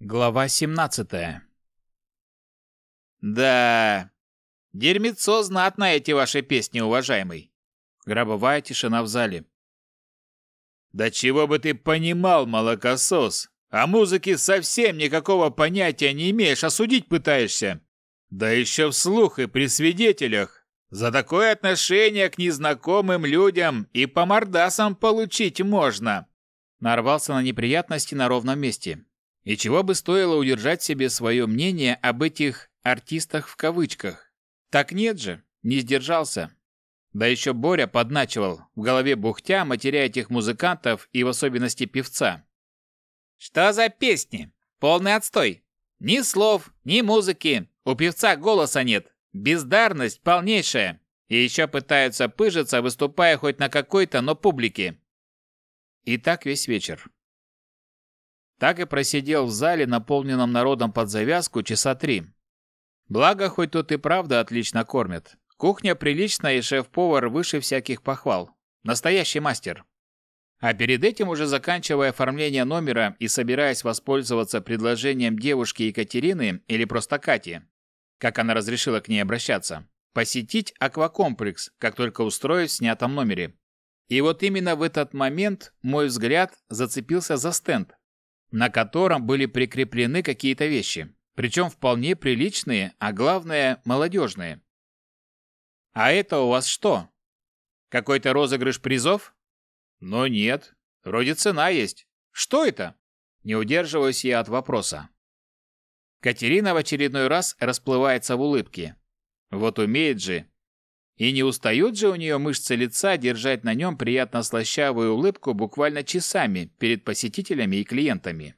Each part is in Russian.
Глава 17 Да, дерьмецо знатно эти ваши песни, уважаемый. Гробовая тишина в зале. Да чего бы ты понимал, молокосос? О музыке совсем никакого понятия не имеешь, а судить пытаешься. Да еще вслух и при свидетелях. За такое отношение к незнакомым людям и по мордасам получить можно. Нарвался на неприятности на ровном месте. И чего бы стоило удержать себе свое мнение об этих «артистах» в кавычках? Так нет же, не сдержался. Да еще Боря подначивал, в голове бухтя, матеря этих музыкантов и в особенности певца. «Что за песни? Полный отстой. Ни слов, ни музыки. У певца голоса нет. Бездарность полнейшая. И еще пытаются пыжиться, выступая хоть на какой-то, но публике». И так весь вечер. Так и просидел в зале, наполненном народом под завязку, часа три. Благо, хоть тут и правда отлично кормят. Кухня приличная и шеф-повар выше всяких похвал. Настоящий мастер. А перед этим, уже заканчивая оформление номера и собираясь воспользоваться предложением девушки Екатерины или просто Кати, как она разрешила к ней обращаться, посетить аквакомплекс, как только устроюсь в снятом номере. И вот именно в этот момент мой взгляд зацепился за стенд, на котором были прикреплены какие-то вещи, причем вполне приличные, а главное, молодежные. «А это у вас что? Какой-то розыгрыш призов?» «Но нет. Вроде цена есть. Что это?» Не удерживаюсь я от вопроса. Катерина в очередной раз расплывается в улыбке. Вот умеет же. И не устают же у нее мышцы лица держать на нем приятно слащавую улыбку буквально часами перед посетителями и клиентами.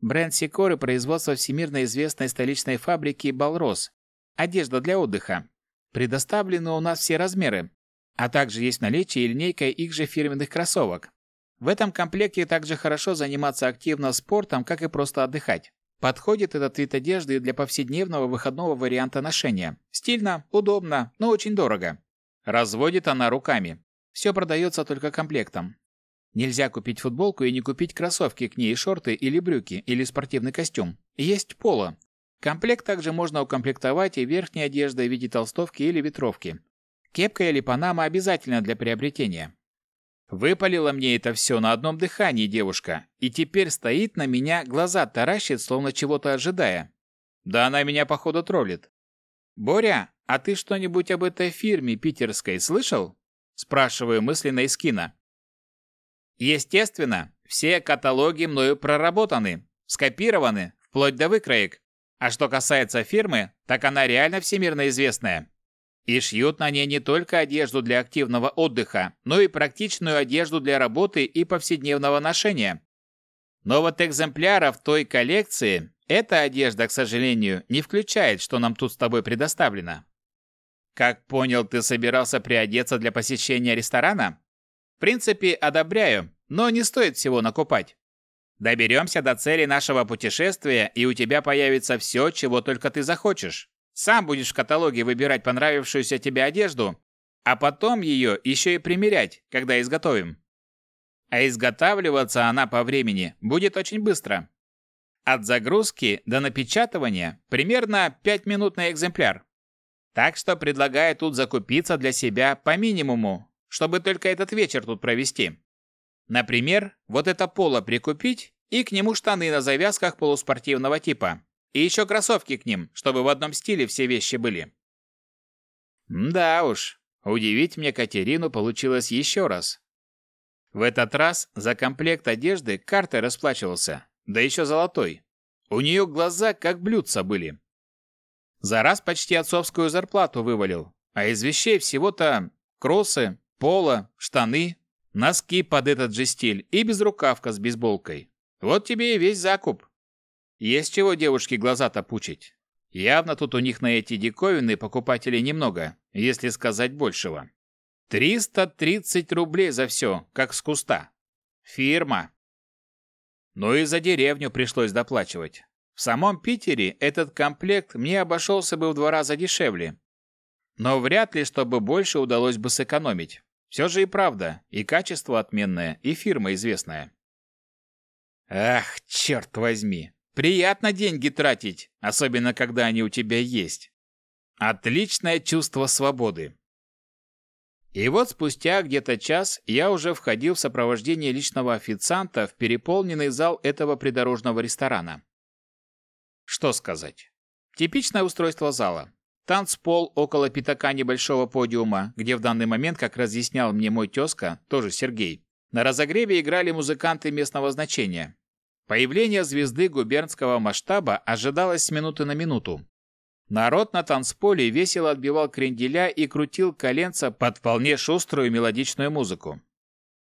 Бренд Сикоры производства всемирно известной столичной фабрики «Балрос». Одежда для отдыха. Предоставлены у нас все размеры, а также есть в наличии линейка их же фирменных кроссовок. В этом комплекте также хорошо заниматься активно спортом, как и просто отдыхать. Подходит этот вид одежды для повседневного выходного варианта ношения. Стильно, удобно, но очень дорого. Разводит она руками. Все продается только комплектом. Нельзя купить футболку и не купить кроссовки к ней, шорты или брюки, или спортивный костюм. Есть поло. Комплект также можно укомплектовать и верхней одеждой в виде толстовки или ветровки. Кепка или панама обязательно для приобретения. Выпалила мне это все на одном дыхании девушка, и теперь стоит на меня, глаза таращит, словно чего-то ожидая. Да она меня, походу, троллит. «Боря, а ты что-нибудь об этой фирме питерской слышал?» Спрашиваю мысленно из кино. Естественно, все каталоги мною проработаны, скопированы, вплоть до выкроек. А что касается фирмы, так она реально всемирно известная. И шьют на ней не только одежду для активного отдыха, но и практичную одежду для работы и повседневного ношения. Но вот экземпляров той коллекции эта одежда, к сожалению, не включает, что нам тут с тобой предоставлено. Как понял, ты собирался приодеться для посещения ресторана? В принципе, одобряю, но не стоит всего накупать. Доберемся до цели нашего путешествия, и у тебя появится все, чего только ты захочешь. Сам будешь в каталоге выбирать понравившуюся тебе одежду, а потом ее еще и примерять, когда изготовим. А изготавливаться она по времени будет очень быстро. От загрузки до напечатывания примерно 5 минут на экземпляр. Так что предлагаю тут закупиться для себя по минимуму, чтобы только этот вечер тут провести. Например, вот это поло прикупить и к нему штаны на завязках полуспортивного типа. И еще кроссовки к ним, чтобы в одном стиле все вещи были. Да уж, удивить мне Катерину получилось еще раз. В этот раз за комплект одежды картой расплачивался, да еще золотой. У нее глаза как блюдца были. За раз почти отцовскую зарплату вывалил, а из вещей всего-то кроссы, поло, штаны, носки под этот же стиль и безрукавка с бейсболкой. Вот тебе и весь закуп. Есть чего девушке глаза-то пучить. Явно тут у них на эти диковины покупателей немного, если сказать большего. 330 рублей за все, как с куста. Фирма. Ну и за деревню пришлось доплачивать. В самом Питере этот комплект мне обошелся бы в два раза дешевле. Но вряд ли, чтобы больше удалось бы сэкономить. Все же и правда, и качество отменное, и фирма известная. Ах, черт возьми! Приятно деньги тратить, особенно когда они у тебя есть. Отличное чувство свободы. И вот спустя где-то час я уже входил в сопровождении личного официанта в переполненный зал этого придорожного ресторана. Что сказать? Типичное устройство зала. Танцпол около пятака небольшого подиума, где в данный момент, как разъяснял мне мой тезка, тоже Сергей, на разогреве играли музыканты местного значения. Появление звезды губернского масштаба ожидалось с минуты на минуту. Народ на танцполе весело отбивал кренделя и крутил коленца под вполне шуструю мелодичную музыку.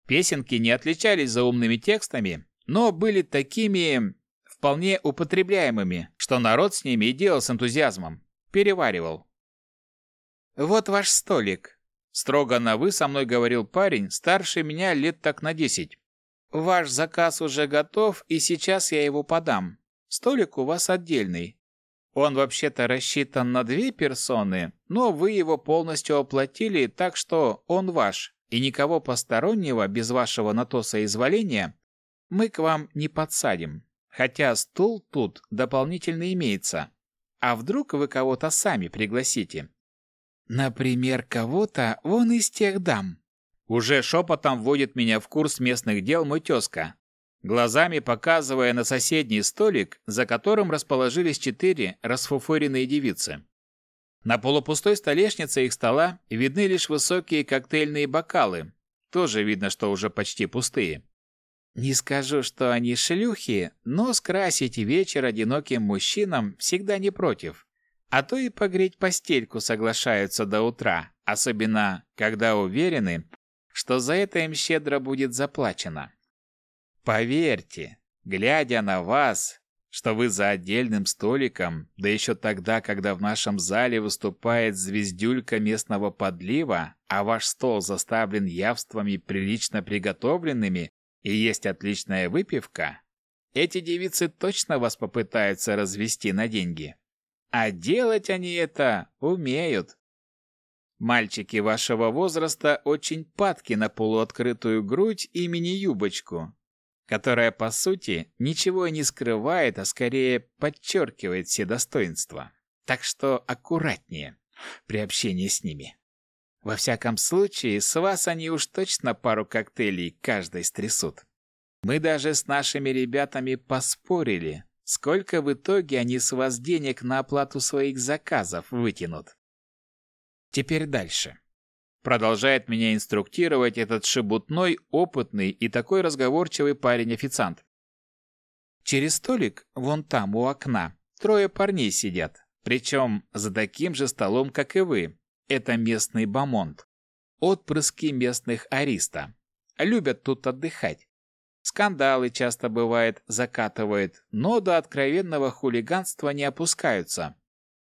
Песенки не отличались заумными текстами, но были такими вполне употребляемыми, что народ с ними и делал с энтузиазмом переваривал. «Вот ваш столик», — строго на «вы» со мной говорил парень, старше меня лет так на десять. «Ваш заказ уже готов, и сейчас я его подам. Столик у вас отдельный. Он вообще-то рассчитан на две персоны, но вы его полностью оплатили, так что он ваш, и никого постороннего без вашего на то соизволения мы к вам не подсадим. Хотя стул тут дополнительно имеется. А вдруг вы кого-то сами пригласите? Например, кого-то вон из тех дам. Уже шепотом вводит меня в курс местных дел мой тезка, глазами показывая на соседний столик, за которым расположились четыре расфуфыренные девицы. На полупустой столешнице их стола видны лишь высокие коктейльные бокалы, тоже видно, что уже почти пустые. Не скажу, что они шлюхи, но скрасить вечер одиноким мужчинам всегда не против. А то и погреть постельку соглашаются до утра, особенно когда уверены, что за это им щедро будет заплачено. Поверьте, глядя на вас, что вы за отдельным столиком, да еще тогда, когда в нашем зале выступает звездюлька местного подлива, а ваш стол заставлен явствами прилично приготовленными, и есть отличная выпивка, эти девицы точно вас попытаются развести на деньги. А делать они это умеют. Мальчики вашего возраста очень падки на полуоткрытую грудь и мини-юбочку, которая, по сути, ничего не скрывает, а скорее подчеркивает все достоинства. Так что аккуратнее при общении с ними. Во всяком случае, с вас они уж точно пару коктейлей каждый стрясут. Мы даже с нашими ребятами поспорили, сколько в итоге они с вас денег на оплату своих заказов вытянут. Теперь дальше. Продолжает меня инструктировать этот шебутной, опытный и такой разговорчивый парень-официант. Через столик, вон там, у окна, трое парней сидят, причем за таким же столом, как и вы, это местный бамонт. Отпрыски местных ариста. Любят тут отдыхать. Скандалы часто бывает закатывают, но до откровенного хулиганства не опускаются.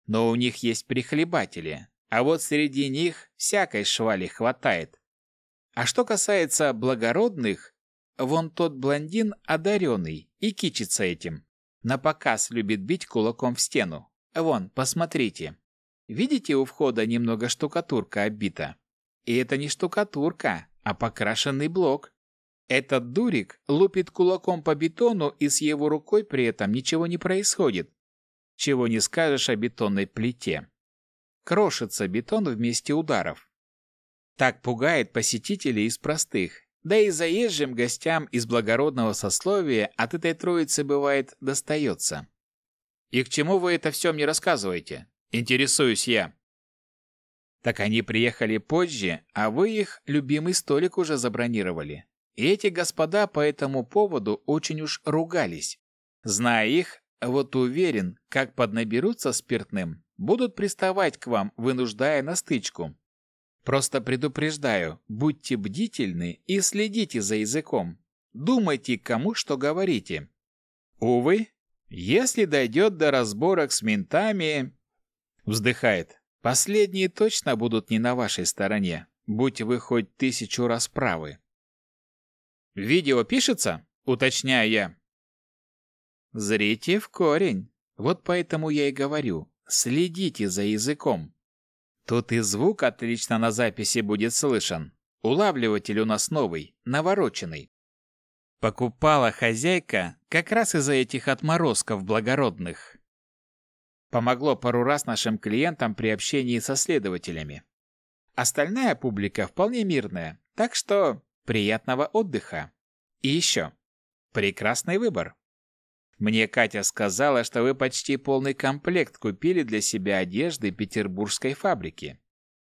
Но у них есть прихлебатели, а вот среди них всякой швали хватает. А что касается благородных, вон тот блондин одаренный и кичится этим. На показ любит бить кулаком в стену. Вон, посмотрите. Видите, у входа немного штукатурка оббита? И это не штукатурка, а покрашенный блок. Этот дурик лупит кулаком по бетону, и с его рукой при этом ничего не происходит. Чего не скажешь о бетонной плите. Крошится бетон вместе ударов. Так пугает посетителей из простых. Да и заезжим гостям из благородного сословия от этой троицы бывает достается. И к чему вы это все мне рассказываете? Интересуюсь я. Так они приехали позже, а вы их любимый столик уже забронировали. И эти господа по этому поводу очень уж ругались. Зная их, вот уверен, как поднаберутся спиртным, будут приставать к вам, вынуждая на стычку. Просто предупреждаю, будьте бдительны и следите за языком. Думайте, кому что говорите. Увы, если дойдет до разборок с ментами, Вздыхает. Последние точно будут не на вашей стороне, будь вы хоть тысячу раз правы. Видео пишется? Уточняю я. Зрите в корень. Вот поэтому я и говорю, следите за языком. Тут и звук отлично на записи будет слышен. Улавливатель у нас новый, навороченный. Покупала хозяйка как раз из-за этих отморозков благородных. Помогло пару раз нашим клиентам при общении со следователями. Остальная публика вполне мирная, так что приятного отдыха. И еще. Прекрасный выбор. Мне Катя сказала, что вы почти полный комплект купили для себя одежды петербургской фабрики.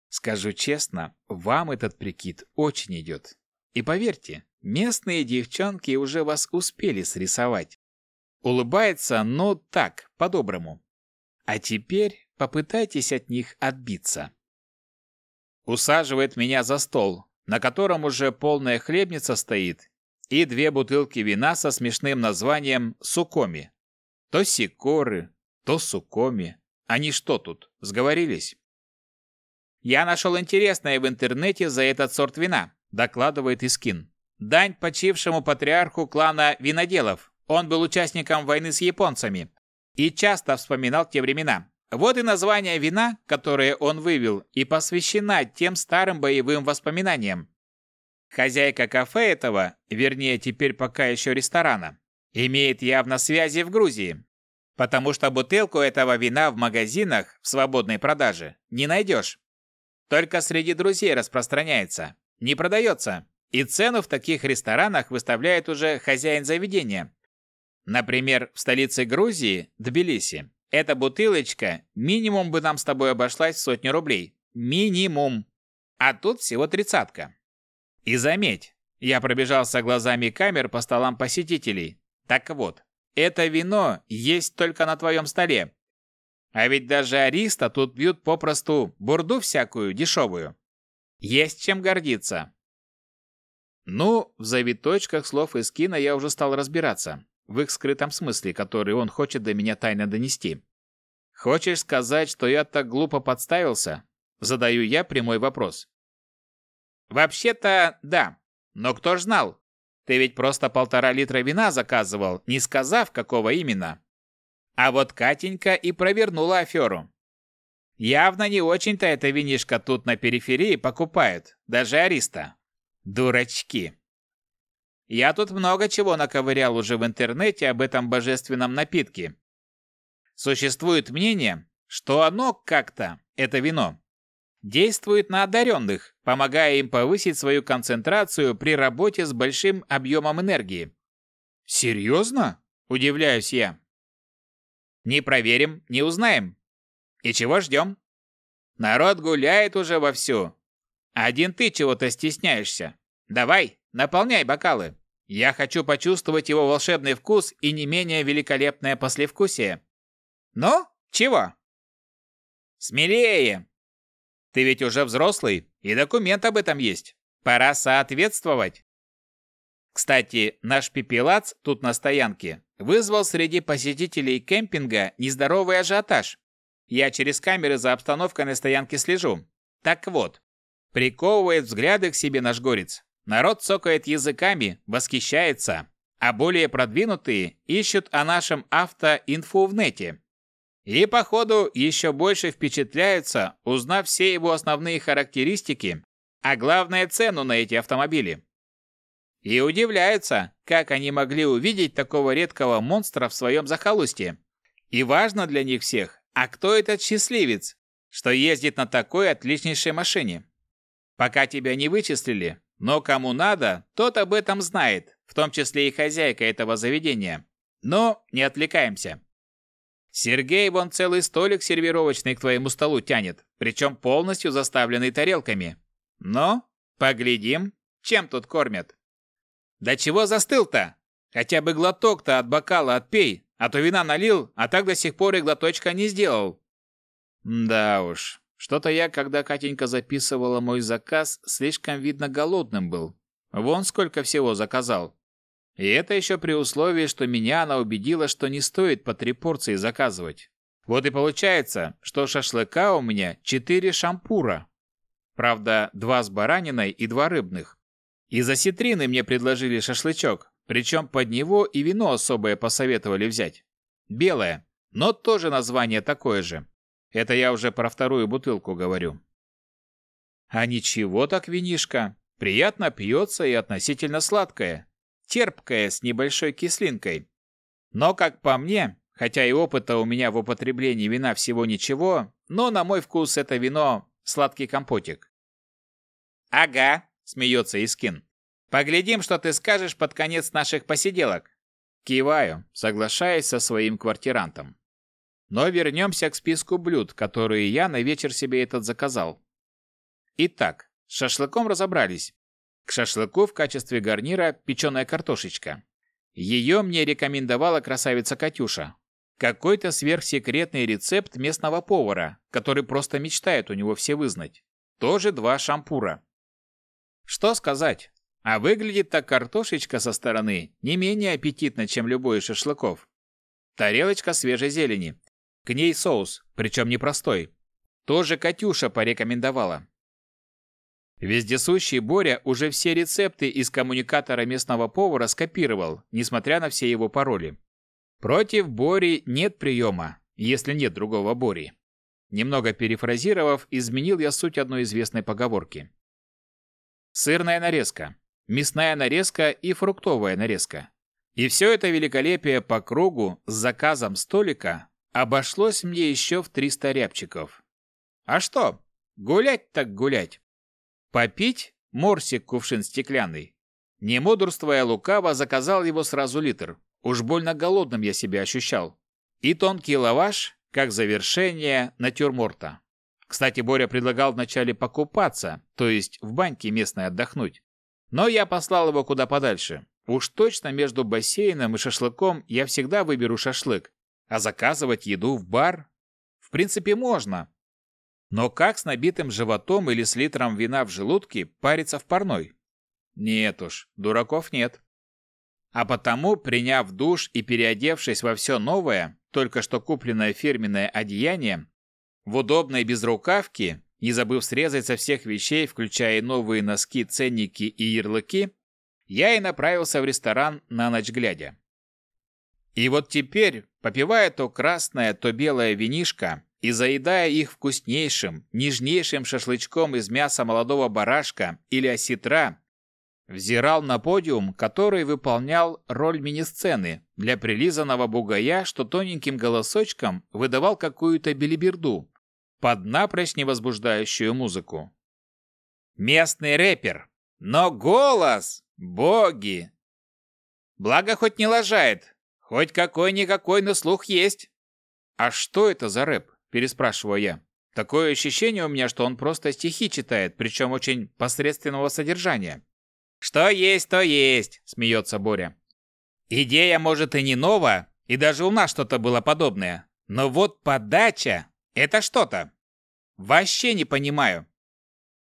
Скажу честно, вам этот прикид очень идет. И поверьте, местные девчонки уже вас успели срисовать. Улыбается, но так, по-доброму. А теперь попытайтесь от них отбиться. Усаживает меня за стол, на котором уже полная хлебница стоит, и две бутылки вина со смешным названием «Сукоми». То сикоры, то сукоми. Они что тут, сговорились? «Я нашел интересное в интернете за этот сорт вина», докладывает Искин. «Дань почившему патриарху клана виноделов. Он был участником войны с японцами и часто вспоминал те времена. Вот и название вина, которое он вывел, и посвящена тем старым боевым воспоминаниям. Хозяйка кафе этого, вернее, теперь пока еще ресторана, имеет явно связи в Грузии, потому что бутылку этого вина в магазинах в свободной продаже не найдешь. Только среди друзей распространяется, не продается, и цену в таких ресторанах выставляет уже хозяин заведения. Например, в столице Грузии, Тбилиси, эта бутылочка минимум бы нам с тобой обошлась в сотню рублей. Минимум. А тут всего тридцатка. И заметь, я пробежался глазами камер по столам посетителей. Так вот, это вино есть только на твоем столе. А ведь даже ариста тут бьют попросту бурду всякую дешевую. Есть чем гордиться. Ну, в завиточках слов из кино я уже стал разбираться, в их скрытом смысле, который он хочет до меня тайно донести. Хочешь сказать, что я так глупо подставился? Задаю я прямой вопрос. Вообще-то, да. Но кто ж знал? Ты ведь просто полтора литра вина заказывал, не сказав, какого именно. А вот Катенька и провернула аферу. Явно не очень-то это винишко тут на периферии покупают, даже ариста. Дурачки. Я тут много чего наковырял уже в интернете об этом божественном напитке. Существует мнение, что оно как-то, это вино, действует на одаренных, помогая им повысить свою концентрацию при работе с большим объемом энергии. Серьезно? Удивляюсь я. Не проверим, не узнаем. И чего ждем? Народ гуляет уже вовсю. Один ты чего-то стесняешься. Давай, наполняй бокалы. Я хочу почувствовать его волшебный вкус и не менее великолепное послевкусие. Ну, чего? Смелее, ты ведь уже взрослый, и документ об этом есть. Пора соответствовать. Кстати, наш пепелац тут на стоянке вызвал среди посетителей кемпинга нездоровый ажиотаж. Я через камеры за обстановкой на стоянке слежу. Так вот, приковывает взгляды к себе наш горец. Народ цокает языками, восхищается, а более продвинутые ищут о нашем автоинфу в нете. И, походу, еще больше впечатляются, узнав все его основные характеристики, а главное цену на эти автомобили. И удивляются, как они могли увидеть такого редкого монстра в своем захолустье. И важно для них всех, а кто этот счастливец, что ездит на такой отличнейшей машине. Пока тебя не вычислили, но кому надо, тот об этом знает, в том числе и хозяйка этого заведения. Но не отвлекаемся. Сергей вон целый столик сервировочный к твоему столу тянет, причем полностью заставленный тарелками. Но, поглядим, чем тут кормят. Да чего застыл-то? Хотя бы глоток-то от бокала отпей, а то вина налил, а так до сих пор и глоточка не сделал. Да уж, что-то я, когда Катенька записывала мой заказ, слишком видно голодным был. Вон сколько всего заказал. И это еще при условии, что меня она убедила, что не стоит по три порции заказывать. Вот и получается, что шашлыка у меня четыре шампура. Правда, два с бараниной и два рыбных. Из осетрины мне предложили шашлычок, причем под него и вино особое посоветовали взять. Белое, но тоже название такое же. Это я уже про вторую бутылку говорю. А ничего так винишка. Приятно пьется и относительно сладкое. Терпкое с небольшой кислинкой. Но, как по мне, хотя и опыта у меня в употреблении вина всего ничего, но на мой вкус это вино сладкий компотик. «Ага», — смеется Искин. «Поглядим, что ты скажешь под конец наших посиделок». Киваю, соглашаясь со своим квартирантом. Но вернемся к списку блюд, которые я на вечер себе этот заказал. Итак, с шашлыком разобрались. К шашлыку в качестве гарнира печеная картошечка. Ее мне рекомендовала красавица Катюша. Какой-то сверхсекретный рецепт местного повара, который просто мечтает у него все вызнать. Тоже два шампура. Что сказать? А выглядит так картошечка со стороны не менее аппетитно, чем любой из шашлыков. Тарелочка свежей зелени. К ней соус, причем непростой. Тоже Катюша порекомендовала. Вездесущий Боря уже все рецепты из коммуникатора местного повара скопировал, несмотря на все его пароли. Против Бори нет приема, если нет другого Бори. Немного перефразировав, изменил я суть одной известной поговорки. Сырная нарезка, мясная нарезка и фруктовая нарезка. И все это великолепие по кругу с заказом столика обошлось мне еще в 300 рябчиков. А что? Гулять так гулять. Попить морсик кувшин стеклянный. Не мудрствуя лукаво, заказал его сразу литр. Уж больно голодным я себя ощущал. И тонкий лаваш, как завершение натюрморта. Кстати, Боря предлагал вначале покупаться, то есть в баньке местной отдохнуть. Но я послал его куда подальше. Уж точно между бассейном и шашлыком я всегда выберу шашлык. А заказывать еду в бар? В принципе, можно. Но как с набитым животом или с литром вина в желудке париться в парной? Нет уж, дураков нет. А потому, приняв душ и переодевшись во все новое, только что купленное фирменное одеяние, в удобной безрукавке, не забыв срезать со всех вещей, включая новые носки, ценники и ярлыки, я и направился в ресторан на ночь глядя. И вот теперь, попивая то красное, то белое винишко и заедая их вкуснейшим, нежнейшим шашлычком из мяса молодого барашка или осетра, взирал на подиум, который выполнял роль мини-сцены для прилизанного бугая, что тоненьким голосочком выдавал какую-то белиберду под напрочь невозбуждающую музыку. Местный рэпер, но голос, боги! Благо хоть не лажает, Хоть какой-никакой, но слух есть. А что это за рэп? Переспрашиваю я. Такое ощущение у меня, что он просто стихи читает, причем очень посредственного содержания. Что есть, то есть, смеется Боря. Идея, может, и не нова, и даже у нас что-то было подобное. Но вот подача – это что-то. Вообще не понимаю.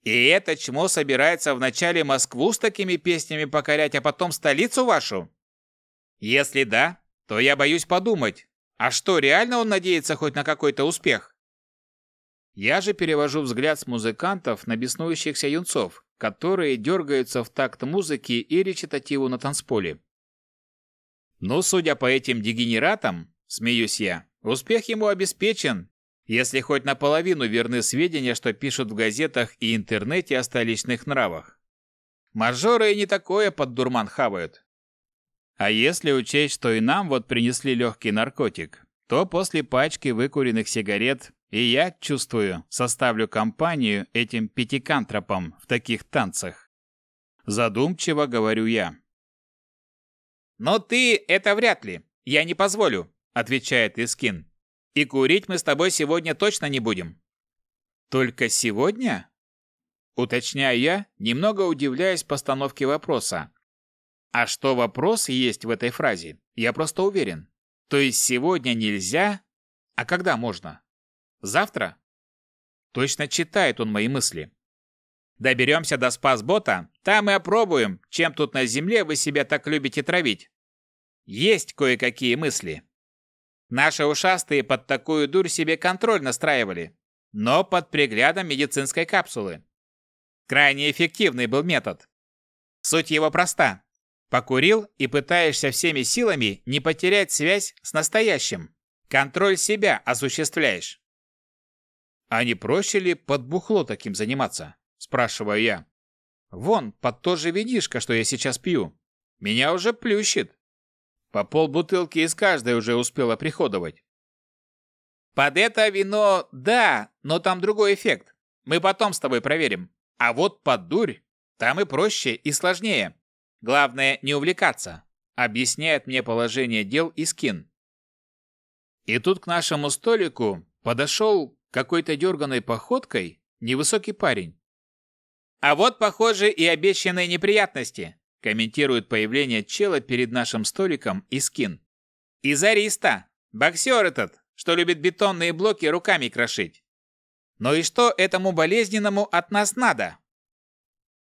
И это чмо собирается вначале Москву с такими песнями покорять, а потом столицу вашу? Если да, то я боюсь подумать, а что, реально он надеется хоть на какой-то успех? Я же перевожу взгляд с музыкантов на беснующихся юнцов, которые дергаются в такт музыки и речитативу на танцполе. Ну, судя по этим дегенератам, смеюсь я, успех ему обеспечен, если хоть наполовину верны сведения, что пишут в газетах и интернете о столичных нравах. Мажоры и не такое под дурман хавают. А если учесть, что и нам вот принесли легкий наркотик, то после пачки выкуренных сигарет и я, чувствую, составлю компанию этим пятикантропам в таких танцах. Задумчиво говорю я. «Но ты это вряд ли. Я не позволю», — отвечает Искин. «И курить мы с тобой сегодня точно не будем». «Только сегодня?» Уточняю я, немного удивляясь постановке вопроса, а что вопрос есть в этой фразе, я просто уверен. То есть сегодня нельзя, а когда можно? Завтра? Точно читает он мои мысли. Доберемся до спасбота, там и опробуем, чем тут на земле вы себя так любите травить. Есть кое-какие мысли. Наши ушастые под такую дурь себе контроль настраивали, но под приглядом медицинской капсулы. Крайне эффективный был метод. Суть его проста. Покурил и пытаешься всеми силами не потерять связь с настоящим. Контроль себя осуществляешь. А не проще ли под бухло таким заниматься? Спрашиваю я. Вон, под то же винишко, что я сейчас пью. Меня уже плющит. По полбутылки из каждой уже успела приходовать. Под это вино, да, но там другой эффект. Мы потом с тобой проверим. А вот под дурь, там и проще, и сложнее. Главное, не увлекаться. Объясняет мне положение дел и скин. И тут к нашему столику подошел какой-то дерганой походкой невысокий парень. А вот, похоже, и обещанные неприятности, комментирует появление чела перед нашим столиком и скин. Из Ариста, боксер этот, что любит бетонные блоки руками крошить. Ну и что этому болезненному от нас надо?